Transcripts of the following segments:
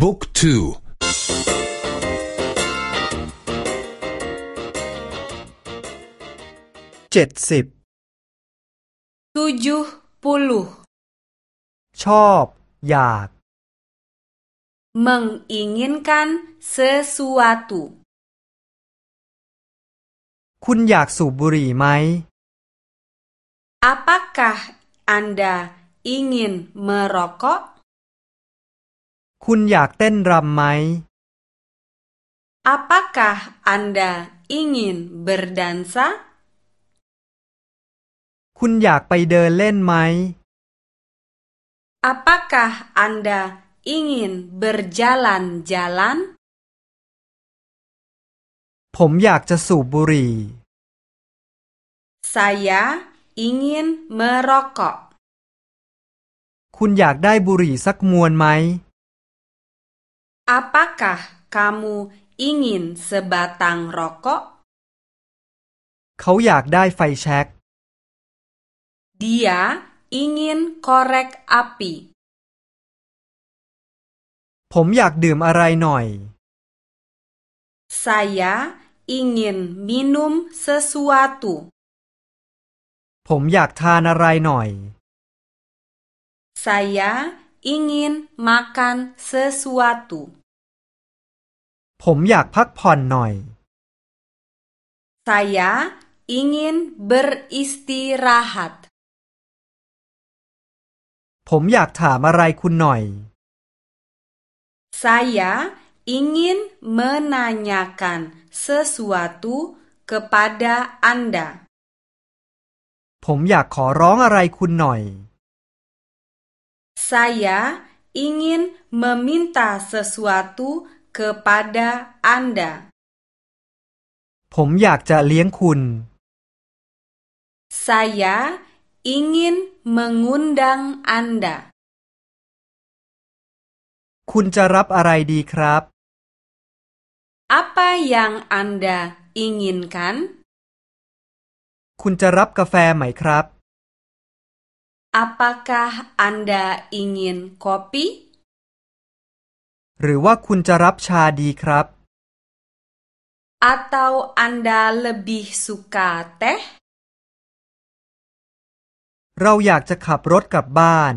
บุ๊กทูเจ็ดสิบทูจูปุชอบอยากมังอิงินกันเซสวาตุคุณอยากสูบบุหรี่ไหม apakah a n า a ingin merokok คุณอยากเต้นรำไหม Apakah Anda ingin berdansa คุณอยากไปเดินเล่นไหม Apakah Anda ingin berjalan-jalan ผมอยากจะสูบบุหรี่ Saya ingin merokok คุณอยากได้บุหรี่สักมวนไหม Apakah kamu ingin sebatang rokok? เขาอยากได้ไฟแช็ก Dia ingin korek api. ผมอยากดื่มอะไรหน่อย Saya ingin minum sesuatu. ผมอยากทานอะไรหน่อย Saya ingin makan sesuatu. ผมอยากพักผ่อนหน่อย Saya ingin beristirahat ผมอยากถามอะไรคุณหน่อย Saya ingin menanyakan sesuatu kepada Anda ผมอยากขอร้องอะไรคุณหน่อย Saya ingin meminta sesuatu kepada Anda ผมอยากจะเลี้ยงคุณ Saya ingin mengundang Anda คุณจะรับอะไรดีครับ Apa yang Anda inginkan คุณจะรับกาแฟไหมครับ Apakah Anda ingin kopi? หรือว่าคุณจะรับชาดีครับ atau anda lebih suka teh เราอยากจะขับรถกลับบ้าน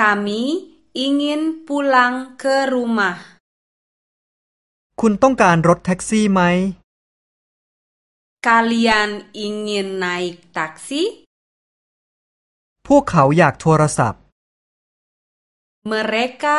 kami ingin pulang ke rumah คุณต้องการรถแท็กซี่ไหม kalian ingin naik taksi พวกเขาอยากโทรศัพท์ mereka